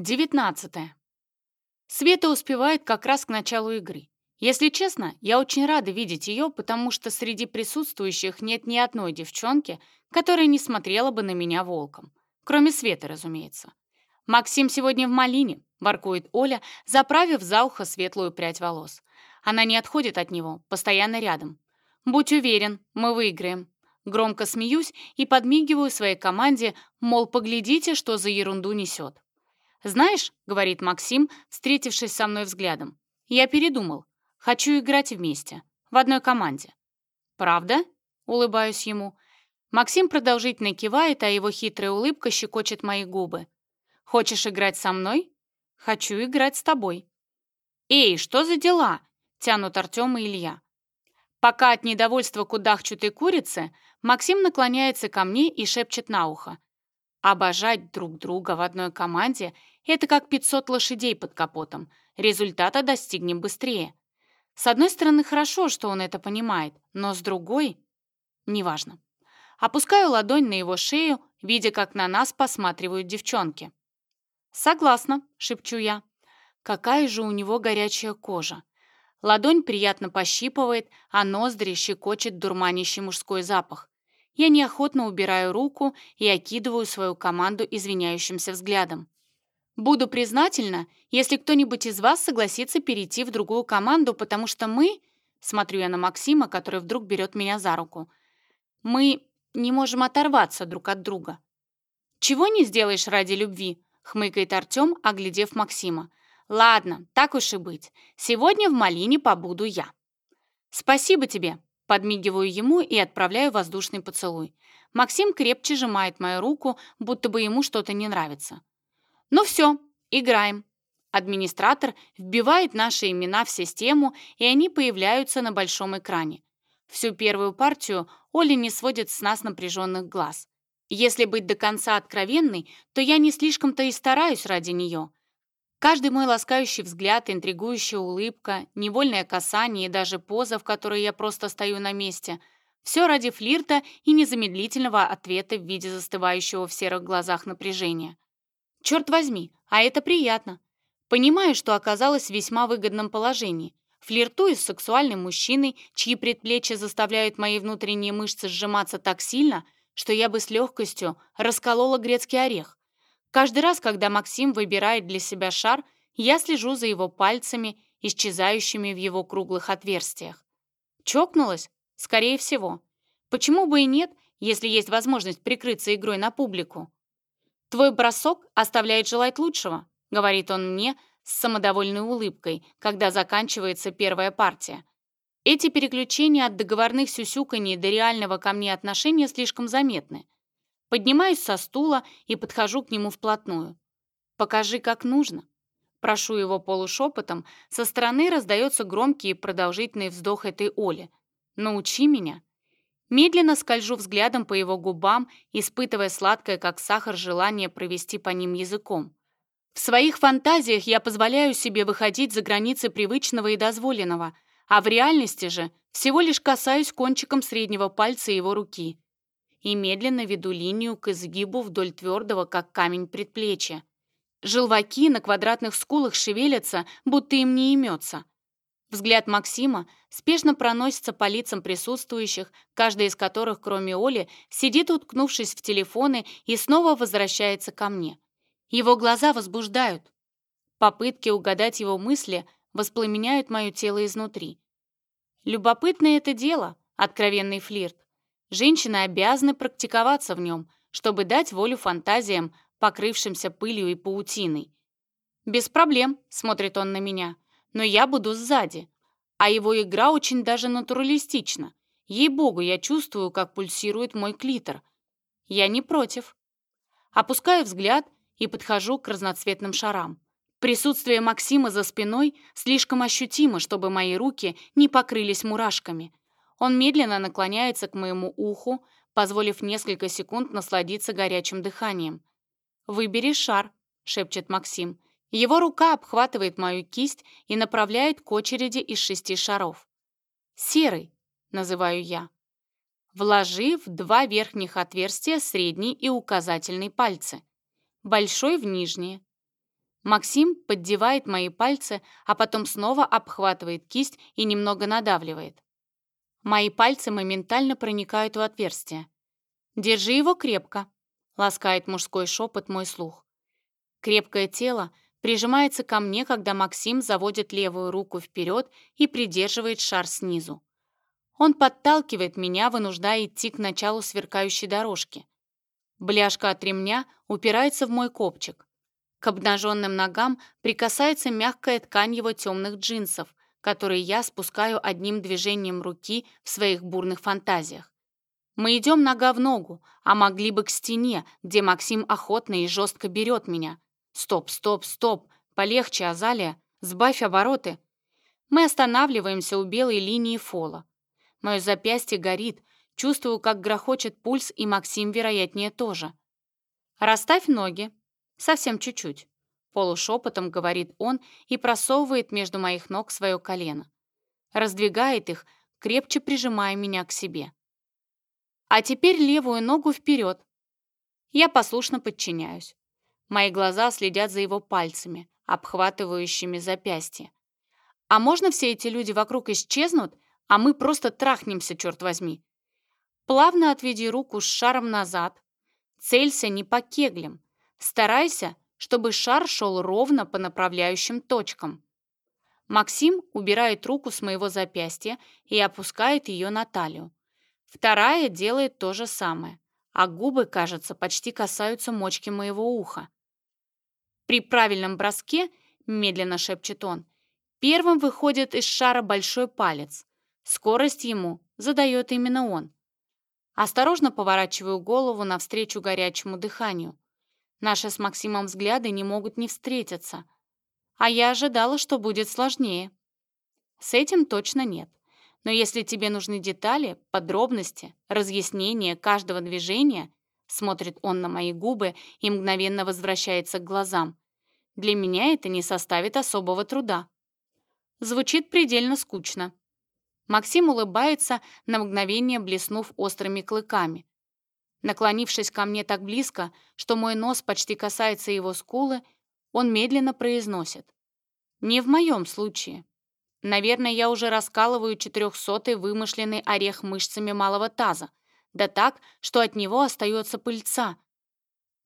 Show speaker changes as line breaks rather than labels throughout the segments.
19. Света успевает как раз к началу игры. Если честно, я очень рада видеть ее, потому что среди присутствующих нет ни одной девчонки, которая не смотрела бы на меня волком. Кроме Светы, разумеется. «Максим сегодня в малине», — воркует Оля, заправив за ухо светлую прядь волос. Она не отходит от него, постоянно рядом. «Будь уверен, мы выиграем». Громко смеюсь и подмигиваю своей команде, мол, поглядите, что за ерунду несет. «Знаешь, — говорит Максим, встретившись со мной взглядом, — я передумал. Хочу играть вместе, в одной команде». «Правда?» — улыбаюсь ему. Максим продолжительно кивает, а его хитрая улыбка щекочет мои губы. «Хочешь играть со мной? Хочу играть с тобой». «Эй, что за дела?» — тянут Артем и Илья. Пока от недовольства кудахчут и курицы, Максим наклоняется ко мне и шепчет на ухо. Обожать друг друга в одной команде — это как 500 лошадей под капотом. Результата достигнем быстрее. С одной стороны, хорошо, что он это понимает, но с другой — неважно. Опускаю ладонь на его шею, видя, как на нас посматривают девчонки. «Согласна», — шепчу я. «Какая же у него горячая кожа!» Ладонь приятно пощипывает, а ноздри щекочет дурманящий мужской запах. Я неохотно убираю руку и окидываю свою команду извиняющимся взглядом. Буду признательна, если кто-нибудь из вас согласится перейти в другую команду, потому что мы... Смотрю я на Максима, который вдруг берет меня за руку. Мы не можем оторваться друг от друга. «Чего не сделаешь ради любви?» — хмыкает Артем, оглядев Максима. «Ладно, так уж и быть. Сегодня в Малине побуду я». «Спасибо тебе», Подмигиваю ему и отправляю воздушный поцелуй. Максим крепче сжимает мою руку, будто бы ему что-то не нравится. «Ну все, играем». Администратор вбивает наши имена в систему, и они появляются на большом экране. Всю первую партию Оля не сводит с нас напряженных глаз. Если быть до конца откровенной, то я не слишком-то и стараюсь ради нее. Каждый мой ласкающий взгляд, интригующая улыбка, невольное касание и даже поза, в которой я просто стою на месте — все ради флирта и незамедлительного ответа в виде застывающего в серых глазах напряжения. Черт возьми, а это приятно. Понимаю, что оказалась в весьма выгодном положении. Флиртую с сексуальным мужчиной, чьи предплечья заставляют мои внутренние мышцы сжиматься так сильно, что я бы с легкостью расколола грецкий орех. Каждый раз, когда Максим выбирает для себя шар, я слежу за его пальцами, исчезающими в его круглых отверстиях. Чокнулась? Скорее всего. Почему бы и нет, если есть возможность прикрыться игрой на публику? «Твой бросок оставляет желать лучшего», — говорит он мне с самодовольной улыбкой, когда заканчивается первая партия. Эти переключения от договорных сюсюканий до реального ко мне отношения слишком заметны. Поднимаюсь со стула и подхожу к нему вплотную. «Покажи, как нужно». Прошу его полушепотом, со стороны раздается громкий и продолжительный вздох этой Оли. «Научи меня». Медленно скольжу взглядом по его губам, испытывая сладкое, как сахар, желание провести по ним языком. В своих фантазиях я позволяю себе выходить за границы привычного и дозволенного, а в реальности же всего лишь касаюсь кончиком среднего пальца его руки и медленно веду линию к изгибу вдоль твердого, как камень, предплечья. Желваки на квадратных скулах шевелятся, будто им не имется. Взгляд Максима спешно проносится по лицам присутствующих, каждая из которых, кроме Оли, сидит, уткнувшись в телефоны, и снова возвращается ко мне. Его глаза возбуждают. Попытки угадать его мысли воспламеняют мое тело изнутри. Любопытное это дело, откровенный флирт. Женщины обязаны практиковаться в нем, чтобы дать волю фантазиям, покрывшимся пылью и паутиной. «Без проблем», — смотрит он на меня, — «но я буду сзади». А его игра очень даже натуралистична. Ей-богу, я чувствую, как пульсирует мой клитор. Я не против. Опускаю взгляд и подхожу к разноцветным шарам. Присутствие Максима за спиной слишком ощутимо, чтобы мои руки не покрылись мурашками. Он медленно наклоняется к моему уху, позволив несколько секунд насладиться горячим дыханием. «Выбери шар», — шепчет Максим. Его рука обхватывает мою кисть и направляет к очереди из шести шаров. «Серый», — называю я. Вложи в два верхних отверстия средний и указательный пальцы, большой в нижние. Максим поддевает мои пальцы, а потом снова обхватывает кисть и немного надавливает. Мои пальцы моментально проникают в отверстие. «Держи его крепко», — ласкает мужской шепот мой слух. Крепкое тело прижимается ко мне, когда Максим заводит левую руку вперед и придерживает шар снизу. Он подталкивает меня, вынуждая идти к началу сверкающей дорожки. Бляшка от ремня упирается в мой копчик. К обнаженным ногам прикасается мягкая ткань его темных джинсов, которые я спускаю одним движением руки в своих бурных фантазиях. Мы идем нога в ногу, а могли бы к стене, где Максим охотно и жестко берет меня. Стоп, стоп, стоп, полегче, Азалия, сбавь обороты. Мы останавливаемся у белой линии фола. Мое запястье горит, чувствую, как грохочет пульс, и Максим, вероятнее, тоже. Расставь ноги, совсем чуть-чуть. Полушепотом говорит он и просовывает между моих ног свое колено. Раздвигает их, крепче прижимая меня к себе. А теперь левую ногу вперед. Я послушно подчиняюсь. Мои глаза следят за его пальцами, обхватывающими запястье. А можно все эти люди вокруг исчезнут, а мы просто трахнемся, черт возьми? Плавно отведи руку с шаром назад. Целься не по кеглям. Старайся, чтобы шар шел ровно по направляющим точкам. Максим убирает руку с моего запястья и опускает ее на талию. Вторая делает то же самое, а губы, кажется, почти касаются мочки моего уха. При правильном броске, медленно шепчет он, первым выходит из шара большой палец. Скорость ему задает именно он. Осторожно поворачиваю голову навстречу горячему дыханию. Наши с Максимом взгляды не могут не встретиться. А я ожидала, что будет сложнее. С этим точно нет. Но если тебе нужны детали, подробности, разъяснение каждого движения, смотрит он на мои губы и мгновенно возвращается к глазам, для меня это не составит особого труда. Звучит предельно скучно. Максим улыбается, на мгновение блеснув острыми клыками. Наклонившись ко мне так близко, что мой нос почти касается его скулы, он медленно произносит. «Не в моем случае. Наверное, я уже раскалываю четырехсотый вымышленный орех мышцами малого таза, да так, что от него остается пыльца».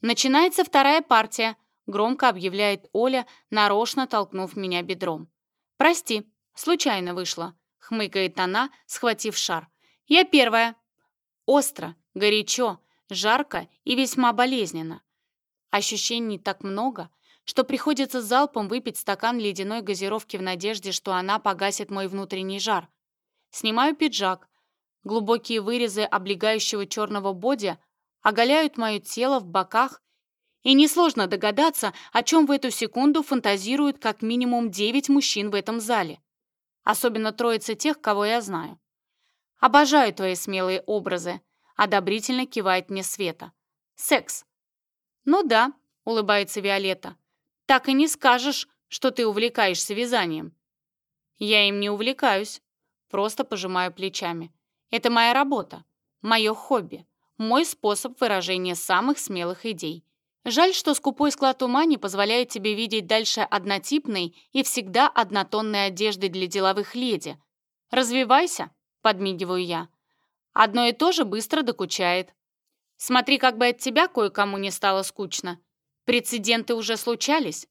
«Начинается вторая партия», — громко объявляет Оля, нарочно толкнув меня бедром. «Прости, случайно вышло», — хмыкает она, схватив шар. «Я первая». Остро, Горячо, жарко и весьма болезненно. Ощущений так много, что приходится залпом выпить стакан ледяной газировки в надежде, что она погасит мой внутренний жар. Снимаю пиджак. Глубокие вырезы облегающего черного боди оголяют мое тело в боках, и несложно догадаться, о чем в эту секунду фантазируют как минимум 9 мужчин в этом зале. Особенно троица тех, кого я знаю. Обожаю твои смелые образы, одобрительно кивает мне Света. «Секс». «Ну да», — улыбается Виолетта. «Так и не скажешь, что ты увлекаешься вязанием». «Я им не увлекаюсь», — просто пожимаю плечами. «Это моя работа, мое хобби, мой способ выражения самых смелых идей». Жаль, что скупой склад ума не позволяет тебе видеть дальше однотипной и всегда однотонной одежды для деловых леди. «Развивайся», — подмигиваю я. Одно и то же быстро докучает. Смотри, как бы от тебя кое-кому не стало скучно. Прецеденты уже случались.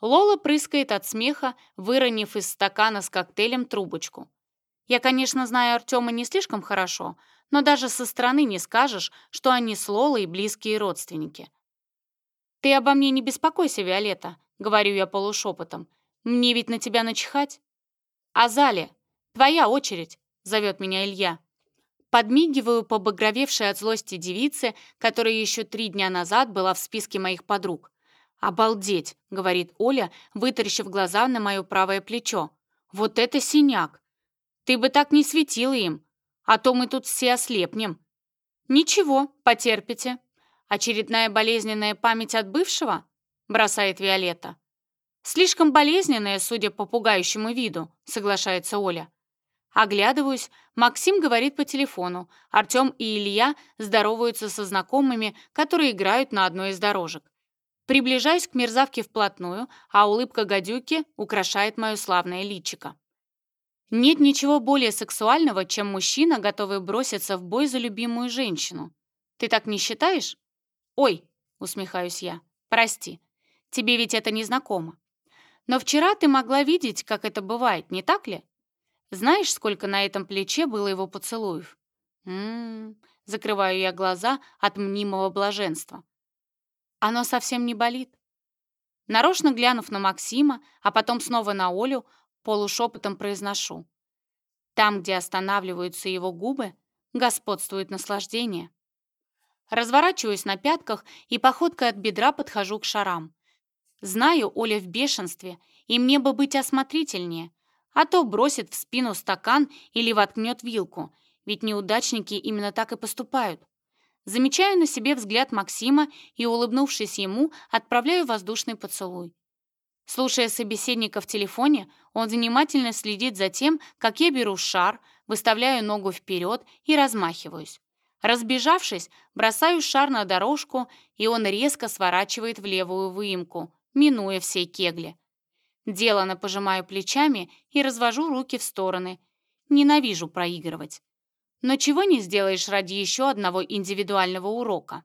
Лола прыскает от смеха, выронив из стакана с коктейлем трубочку. Я, конечно, знаю Артема не слишком хорошо, но даже со стороны не скажешь, что они с Лолой близкие родственники. «Ты обо мне не беспокойся, Виолетта», — говорю я полушепотом. «Мне ведь на тебя начихать». «Азалия, твоя очередь», — зовет меня Илья подмигиваю, побагровевшей от злости девице, которая еще три дня назад была в списке моих подруг. «Обалдеть!» — говорит Оля, вытаращив глаза на мое правое плечо. «Вот это синяк! Ты бы так не светила им, а то мы тут все ослепнем!» «Ничего, потерпите!» «Очередная болезненная память от бывшего?» — бросает Виолетта. «Слишком болезненная, судя по пугающему виду», — соглашается Оля. Оглядываюсь, Максим говорит по телефону. Артем и Илья здороваются со знакомыми, которые играют на одной из дорожек. Приближаюсь к мерзавке вплотную, а улыбка гадюки украшает мое славное личико. Нет ничего более сексуального, чем мужчина, готовый броситься в бой за любимую женщину. Ты так не считаешь? Ой, усмехаюсь я, прости, тебе ведь это не знакомо. Но вчера ты могла видеть, как это бывает, не так ли? Знаешь, сколько на этом плече было его поцелуев? М -м -м, закрываю я глаза от мнимого блаженства. Оно совсем не болит. Нарочно глянув на Максима, а потом снова на Олю, полушепотом произношу. Там, где останавливаются его губы, господствует наслаждение. Разворачиваюсь на пятках и походкой от бедра подхожу к шарам. Знаю, Оля в бешенстве, и мне бы быть осмотрительнее, а то бросит в спину стакан или воткнет вилку, ведь неудачники именно так и поступают. Замечаю на себе взгляд Максима и, улыбнувшись ему, отправляю воздушный поцелуй. Слушая собеседника в телефоне, он внимательно следит за тем, как я беру шар, выставляю ногу вперед и размахиваюсь. Разбежавшись, бросаю шар на дорожку, и он резко сворачивает в левую выемку, минуя все кегли. Делано пожимаю плечами и развожу руки в стороны. Ненавижу проигрывать. Но чего не сделаешь ради еще одного индивидуального урока?